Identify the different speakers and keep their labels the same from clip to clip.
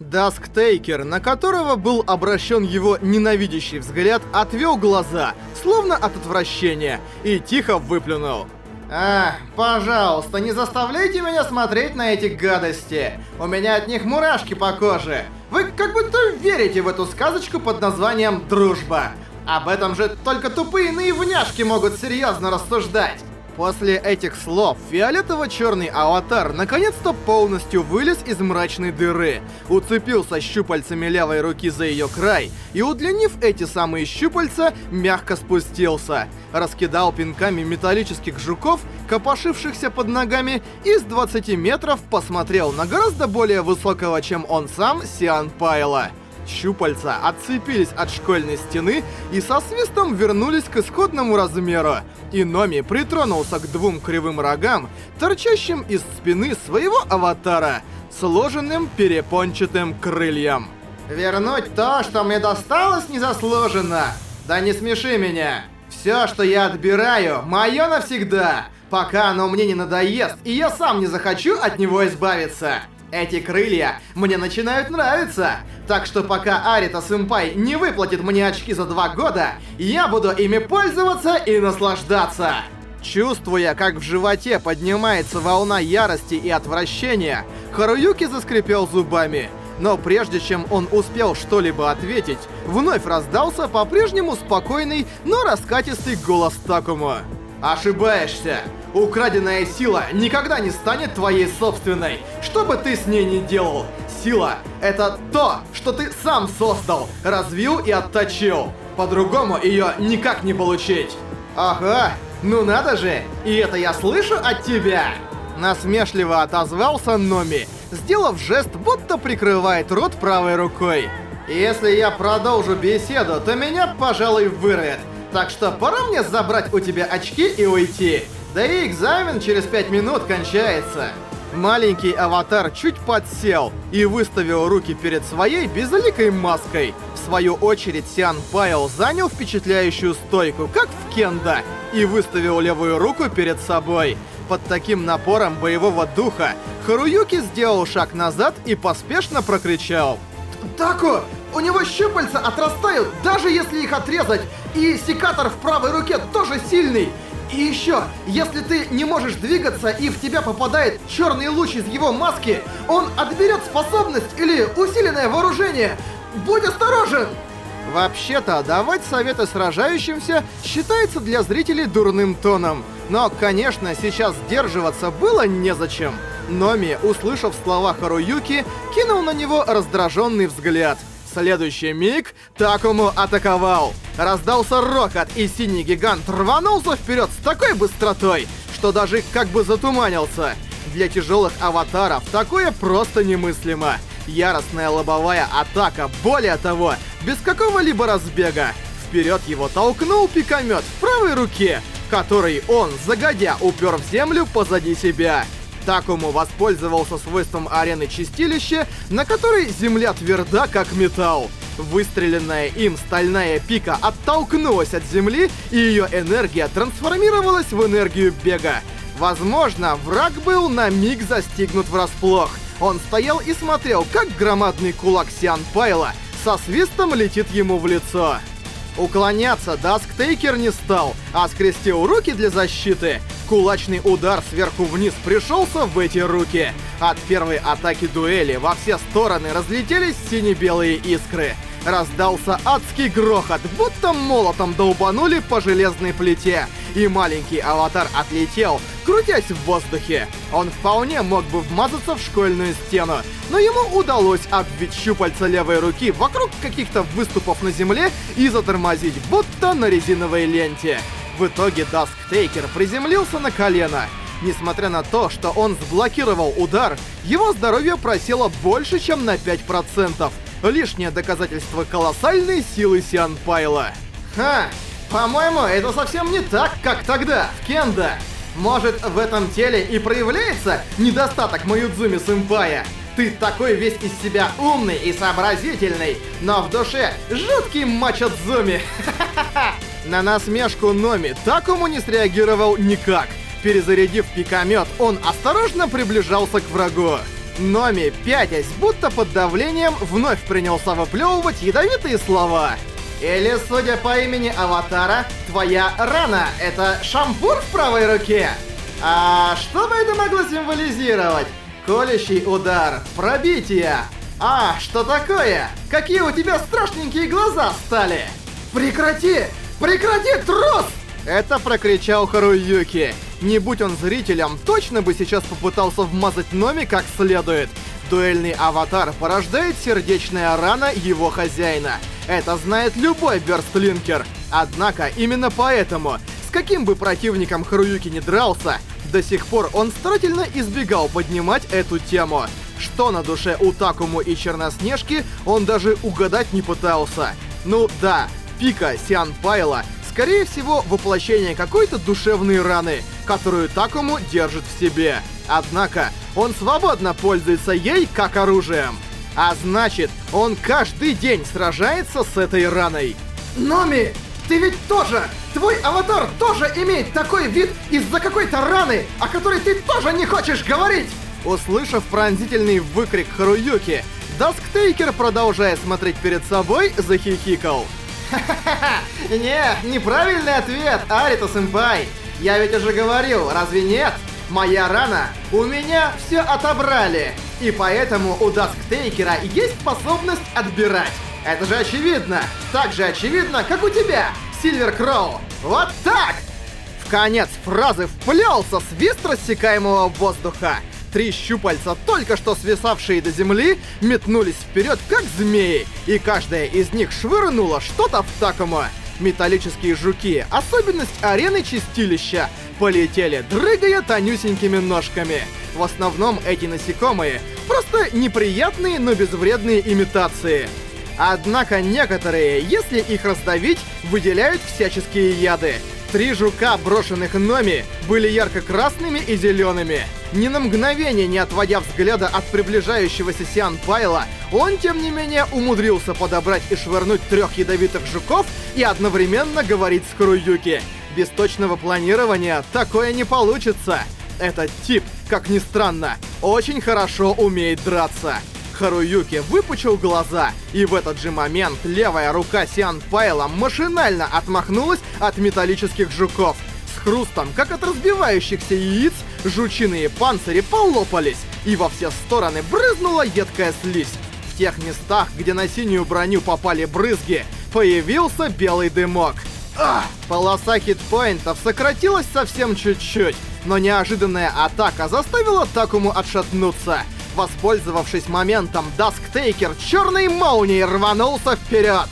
Speaker 1: Дасктейкер, на которого был обращен его ненавидящий взгляд, отвел глаза, словно от отвращения, и тихо выплюнул. «А, пожалуйста, не заставляйте меня смотреть на эти гадости. У меня от них мурашки по коже. Вы как будто верите в эту сказочку под названием «Дружба». Об этом же только тупые наивняшки могут серьезно рассуждать. После этих слов фиолетово-черный аватар наконец-то полностью вылез из мрачной дыры, уцепился щупальцами левой руки за ее край и, удлинив эти самые щупальца, мягко спустился, раскидал пинками металлических жуков, копошившихся под ногами, и с 20 метров посмотрел на гораздо более высокого, чем он сам, Сиан Пайла щупальца отцепились от школьной стены и со свистом вернулись к исходному размеру. И Номи притронулся к двум кривым рогам, торчащим из спины своего аватара, сложенным перепончатым крыльям. «Вернуть то, что мне досталось незаслуженно! Да не смеши меня! Все, что я отбираю, мое навсегда!» пока оно мне не надоест, и я сам не захочу от него избавиться. Эти крылья мне начинают нравиться. Так что пока Арита-сэмпай не выплатит мне очки за два года, я буду ими пользоваться и наслаждаться. Чувствуя, как в животе поднимается волна ярости и отвращения, Харуюки заскрипел зубами. Но прежде чем он успел что-либо ответить, вновь раздался по-прежнему спокойный, но раскатистый голос Такума. Ошибаешься! Украденная сила никогда не станет твоей собственной. Что бы ты с ней ни делал, сила — это то, что ты сам создал, развил и отточил. По-другому ее никак не получить. Ага, ну надо же, и это я слышу от тебя. Насмешливо отозвался Номи, сделав жест, будто прикрывает рот правой рукой. Если я продолжу беседу, то меня, пожалуй, вырвет. Так что пора мне забрать у тебя очки и уйти. Да и экзамен через пять минут кончается. Маленький аватар чуть подсел и выставил руки перед своей безликой маской. В свою очередь Сиан Пайл занял впечатляющую стойку, как в кенда, и выставил левую руку перед собой. Под таким напором боевого духа Харуюки сделал шаг назад и поспешно прокричал. «Таку, у него щупальца отрастают, даже если их отрезать. И секатор в правой руке тоже сильный. И еще, если ты не можешь двигаться и в тебя попадает черный луч из его маски, он отберет способность или усиленное вооружение. Будь осторожен! Вообще-то, давать советы сражающимся считается для зрителей дурным тоном. Но, конечно, сейчас сдерживаться было незачем. Номи, услышав слова Харуюки, кинул на него раздраженный взгляд – следующий миг Такому атаковал. Раздался рокот, и синий гигант рванулся вперед с такой быстротой, что даже как бы затуманился. Для тяжелых аватаров такое просто немыслимо. Яростная лобовая атака, более того, без какого-либо разбега. Вперед его толкнул пикомет в правой руке, который он, загодя, упер в землю позади себя. Такому воспользовался свойством арены Чистилища, на которой земля тверда, как металл. Выстреленная им стальная пика оттолкнулась от земли, и ее энергия трансформировалась в энергию бега. Возможно, враг был на миг застигнут врасплох. Он стоял и смотрел, как громадный кулак Сиан Пайла со свистом летит ему в лицо. Уклоняться дасктейкер не стал, а скрестил руки для защиты. Кулачный удар сверху вниз пришелся в эти руки. От первой атаки дуэли во все стороны разлетелись сине-белые искры. Раздался адский грохот, будто молотом долбанули по железной плите. И маленький аватар отлетел, крутясь в воздухе. Он вполне мог бы вмазаться в школьную стену, но ему удалось обвить щупальца левой руки вокруг каких-то выступов на земле и затормозить, будто на резиновой ленте. В итоге Даск Тейкер приземлился на колено. Несмотря на то, что он сблокировал удар, его здоровье просело больше, чем на 5%. Лишнее доказательство колоссальной силы Сиан Пайла. Ха, по-моему, это совсем не так, как тогда, в Кенда. Может, в этом теле и проявляется недостаток Маюдзуми Сэмпая? Ты такой весь из себя умный и сообразительный, но в душе жуткий мачо-дзуми. На насмешку Номи Такому не среагировал никак. Перезарядив пикомет, он осторожно приближался к врагу. Номи, пятясь, будто под давлением, вновь принялся выплевывать ядовитые слова. Или, судя по имени аватара, твоя рана — это шампур в правой руке? А что бы это могло символизировать? Колющий удар, пробитие. А, что такое? Какие у тебя страшненькие глаза стали? Прекрати! Прекрати, трус! Это прокричал Харуюки. Не будь он зрителем, точно бы сейчас попытался вмазать Номи как следует. Дуэльный аватар порождает сердечная рана его хозяина — это знает любой Бёрстлинкер. Однако именно поэтому, с каким бы противником Харуюки не дрался, до сих пор он старательно избегал поднимать эту тему. Что на душе у Такому и Черноснежки, он даже угадать не пытался. Ну да, Пика Сиан Пайла, скорее всего, воплощение какой-то душевной раны, которую Такому держит в себе. Однако, он свободно пользуется ей как оружием. А значит, он каждый день сражается с этой раной. Номи, ты ведь тоже! Твой аватар тоже имеет такой вид из-за какой-то раны, о которой ты тоже не хочешь говорить! Услышав пронзительный выкрик Харуюки, Дасктейкер, продолжая смотреть перед собой, захихикал. Ха-ха-ха! Не, неправильный ответ, Арита-сэмпай! Я ведь уже говорил, разве нет? Моя рана, у меня все отобрали. И поэтому у Дасктейкера есть способность отбирать. Это же очевидно. Так же очевидно, как у тебя, Сильвер Кроу. Вот так! В конец фразы вплелся свист рассекаемого воздуха. Три щупальца, только что свисавшие до земли, метнулись вперед, как змеи, и каждая из них швырнула что-то в Такому металлические жуки. Особенность арены Чистилища. Полетели, дрыгая тонюсенькими ножками. В основном эти насекомые просто неприятные, но безвредные имитации. Однако некоторые, если их раздавить, выделяют всяческие яды. Три жука, брошенных Номи, были ярко-красными и зелеными. Ни на мгновение не отводя взгляда от приближающегося Сиан Пайла, он, тем не менее, умудрился подобрать и швырнуть трех ядовитых жуков и одновременно говорить с Круюки. Без точного планирования такое не получится. Этот тип, как ни странно, очень хорошо умеет драться. Харуюки выпучил глаза, и в этот же момент левая рука Сиан Пайла машинально отмахнулась от металлических жуков. С хрустом, как от разбивающихся яиц, жучиные панцири полопались, и во все стороны брызнула едкая слизь. В тех местах, где на синюю броню попали брызги, появился белый дымок. Ах! Полоса хитпоинтов сократилась совсем чуть-чуть, но неожиданная атака заставила Такуму отшатнуться — воспользовавшись моментом, Дасктейкер черной молнией рванулся вперед.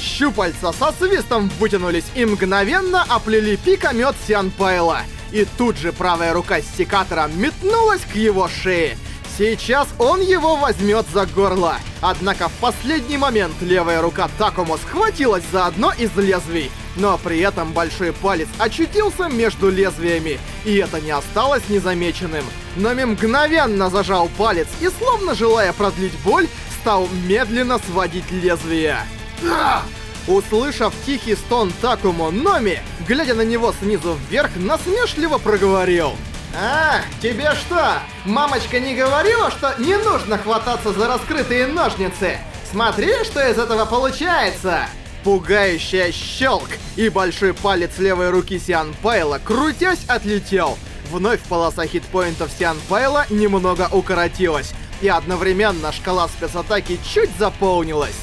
Speaker 1: Щупальца со свистом вытянулись и мгновенно оплели пикомет Сианпайла. И тут же правая рука с секатором метнулась к его шее. Сейчас он его возьмет за горло. Однако в последний момент левая рука Такуму схватилась за одно из лезвий. Но при этом большой палец очутился между лезвиями, и это не осталось незамеченным. Номи мгновенно зажал палец и, словно желая продлить боль, стал медленно сводить лезвие. Услышав тихий стон Такумо, Номи, глядя на него снизу вверх, насмешливо проговорил. «А, тебе что? Мамочка не говорила, что не нужно хвататься за раскрытые ножницы? Смотри, что из этого получается!» Пугающая щелк, и большой палец левой руки Сиан Пайла, крутясь, отлетел вновь полоса хитпоинтов Сиан Сианфайла немного укоротилась, и одновременно шкала спецатаки чуть заполнилась.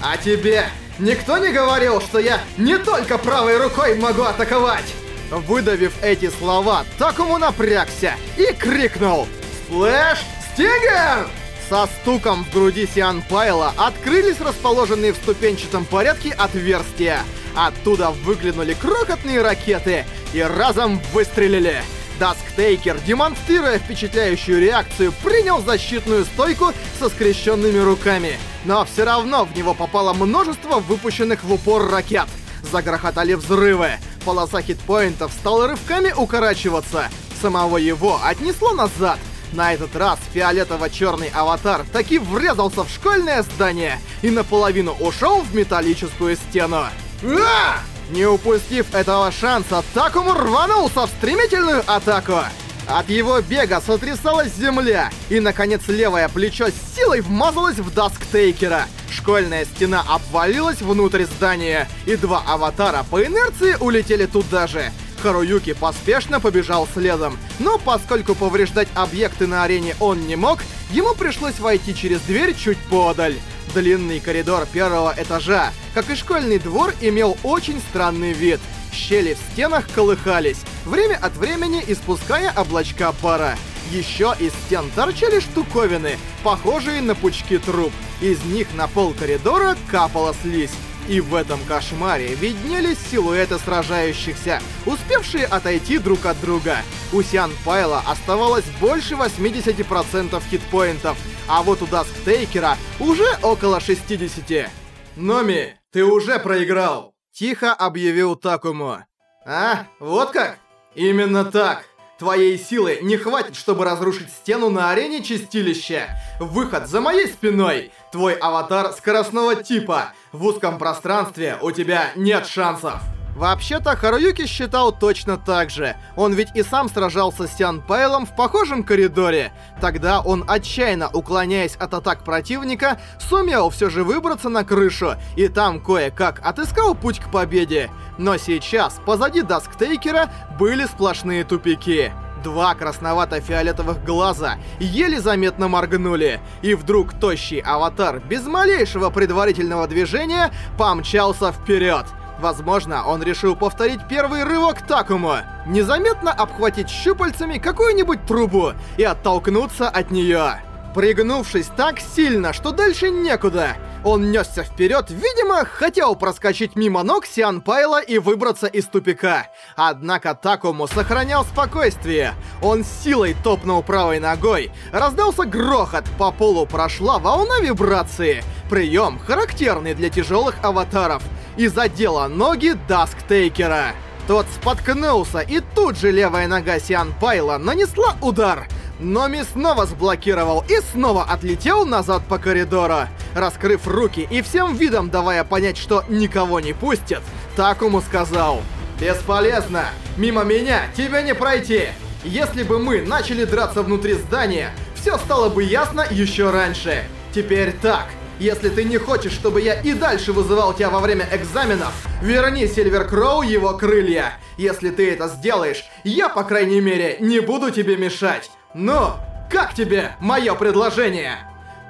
Speaker 1: А тебе никто не говорил, что я не только правой рукой могу атаковать? Выдавив эти слова, Такому напрягся и крикнул «Splash Stinger!» Со стуком в груди Сиан Пайла открылись расположенные в ступенчатом порядке отверстия. Оттуда выглянули крохотные ракеты и разом выстрелили. Дасктейкер, демонстрируя впечатляющую реакцию, принял защитную стойку со скрещенными руками. Но все равно в него попало множество выпущенных в упор ракет. Загрохотали взрывы. Полоса хитпоинтов стала рывками укорачиваться. Самого его отнесло назад. На этот раз фиолетово-черный аватар таки врезался в школьное здание и наполовину ушел в металлическую стену. А! Не упустив этого шанса, Такому рванулся в стремительную атаку. От его бега сотрясалась земля, и, наконец, левое плечо с силой вмазалось в доск Тейкера. Школьная стена обвалилась внутрь здания, и два аватара по инерции улетели туда же. Харуюки поспешно побежал следом, но поскольку повреждать объекты на арене он не мог, ему пришлось войти через дверь чуть подаль. Длинный коридор первого этажа, как и школьный двор, имел очень странный вид. Щели в стенах колыхались, время от времени испуская облачка пара. Еще из стен торчали штуковины, похожие на пучки труб. Из них на пол коридора капала слизь. И в этом кошмаре виднелись силуэты сражающихся, успевшие отойти друг от друга. У Сиан Пайла оставалось больше 80% хитпоинтов, а вот у Даск Тейкера уже около 60. «Номи, ты уже проиграл!» Тихо объявил Такому. «А, вот как?» «Именно так!» Твоей силы не хватит, чтобы разрушить стену на арене Чистилища. Выход за моей спиной. Твой аватар скоростного типа. В узком пространстве у тебя нет шансов. Вообще-то, Харуюки считал точно так же. Он ведь и сам сражался с Сян Пайлом в похожем коридоре. Тогда он, отчаянно уклоняясь от атак противника, сумел все же выбраться на крышу, и там кое-как отыскал путь к победе. Но сейчас позади Дасктейкера были сплошные тупики. Два красновато-фиолетовых глаза еле заметно моргнули, и вдруг тощий аватар без малейшего предварительного движения помчался вперед. Возможно, он решил повторить первый рывок Такому, незаметно обхватить щупальцами какую-нибудь трубу и оттолкнуться от нее. Пригнувшись так сильно, что дальше некуда, он нёсся вперёд, видимо, хотел проскочить мимо ног Сиан Пайла и выбраться из тупика. Однако Такому сохранял спокойствие. Он силой топнул правой ногой. Раздался грохот, по полу прошла волна вибрации. Приём, характерный для тяжелых аватаров. И задела ноги Дасктейкера. Тот споткнулся, и тут же левая нога Сиан Пайла нанесла удар — Номи снова сблокировал и снова отлетел назад по коридору. Раскрыв руки и всем видом давая понять, что никого не пустят, Такому сказал «Бесполезно! Мимо меня тебя не пройти! Если бы мы начали драться внутри здания, все стало бы ясно еще раньше. Теперь так, если ты не хочешь, чтобы я и дальше вызывал тебя во время экзаменов, верни Сильвер Кроу его крылья. Если ты это сделаешь, я, по крайней мере, не буду тебе мешать. «Ну, как тебе мое предложение?»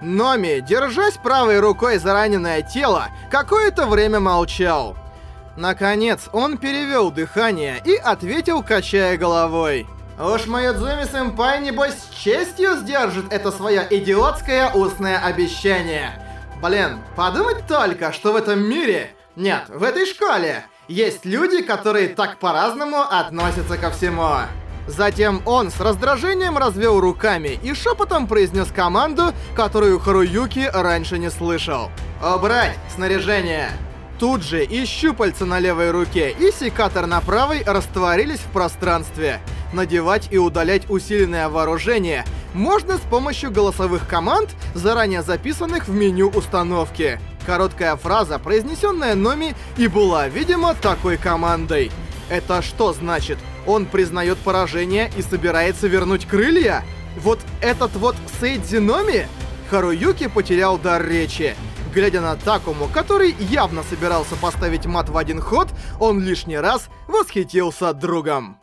Speaker 1: Номи, держась правой рукой за раненое тело, какое-то время молчал. Наконец, он перевел дыхание и ответил, качая головой. «Уж Майодзуми-сэмпай, небось, с честью сдержит это свое идиотское устное обещание. Блин, подумать только, что в этом мире... Нет, в этой школе есть люди, которые так по-разному относятся ко всему». Затем он с раздражением развел руками и шепотом произнес команду, которую Харуюки раньше не слышал. «Убрать снаряжение!» Тут же и щупальца на левой руке, и секатор на правой растворились в пространстве. Надевать и удалять усиленное вооружение можно с помощью голосовых команд, заранее записанных в меню установки. Короткая фраза, произнесенная Номи, и была, видимо, такой командой. Это что значит? Он признает поражение и собирается вернуть крылья? Вот этот вот Сейдзи Номи? Харуюки потерял дар речи. Глядя на Такому, который явно собирался поставить мат в один ход, он лишний раз восхитился другом.